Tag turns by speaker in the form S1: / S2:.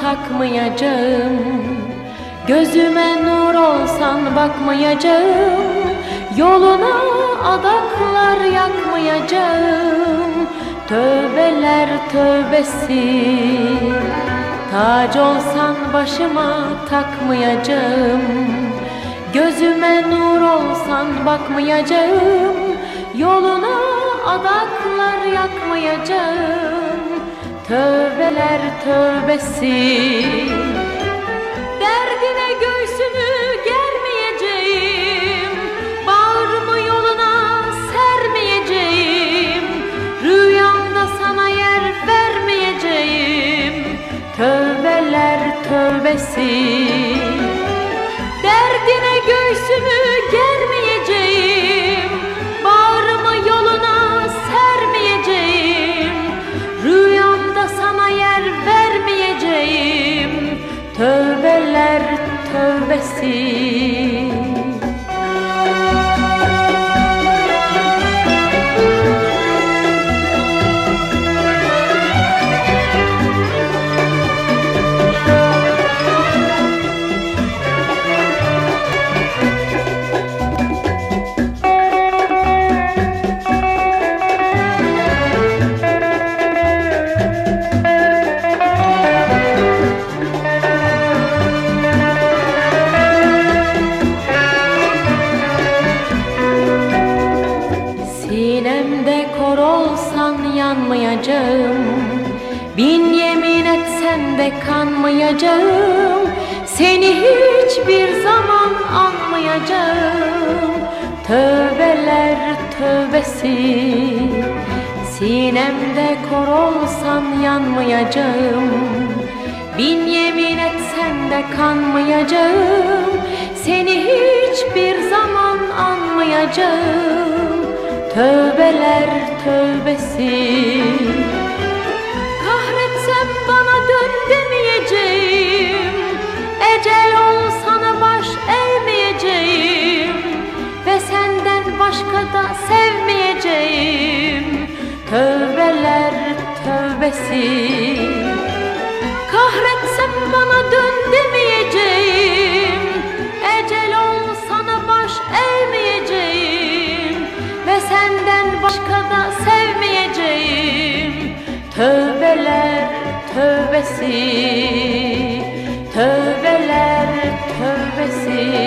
S1: takmayacağım. Gözüme nur olsan bakmayacağım. Yoluna adaklar yakmayacağım. Tövbeler tövbesi. Tac olsan başıma takmayacağım. Gözüme nur olsan bakmayacağım. Yoluna adaklar yakmayacağım Tövbeler tövbesi. Derdine göğsümü germeyeceğim. Bağrımı yoluna sermeyeceğim. Rüyamda sana yer vermeyeceğim. Tövbeler tövbesi. Derdine göğsümü germeyeceğim vermeyeceğim Tövbeler tövbesi Sinemde kor olsan yanmayacağım. Bin yemin etsen de kanmayacağım. Seni hiçbir zaman anmayacağım. Tövbeler tövbesi Sinemde kor olsan yanmayacağım. Bin yemin etsen de kanmayacağım. Seni hiçbir zaman anmayacağım Tövbeler tövbesi. Kahretsem bana dön demeyeceğim. Ecel ol sana baş eğmeyeceğim. Ve senden başka da sevmeyeceğim. Tövbeler tövbesi. Kahretsem bana dön demeyeceğim Tövbeler tövbesi Tövbeler tövbesi